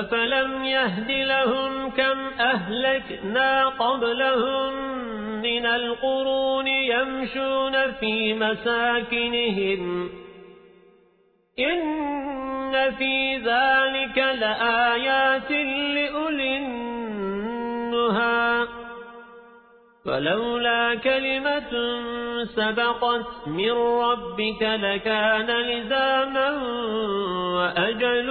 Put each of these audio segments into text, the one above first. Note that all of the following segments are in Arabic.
أفلم يهد لهم كم أهلكنا قبلهم من القرون يمشون في مساكنهم إن في ذلك لآيات لأولي النهى. ولولا كلمة سبقت من ربك لكان لزاما وأجل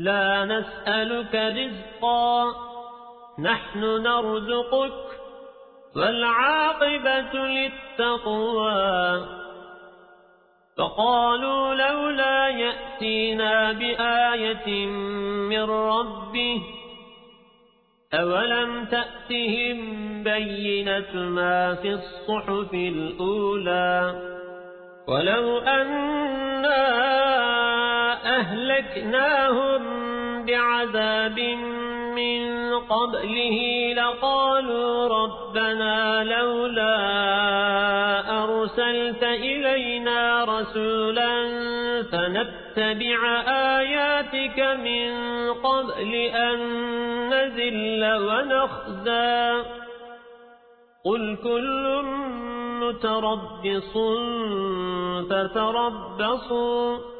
لا نسألك رزقا نحن نرزقك والعاقبة للتقوى. فقالوا لولا يأتينا بآية من ربه أولم تأتهم بينة ما في الصحف الأولى؟ ولو أنا أهلكناهم بعذاب من قبله لقالوا ربنا لولا أرسلت إلينا رسولا فنتبع آياتك من قبل أن نزل ونخزى قل كل متربص فتربصوا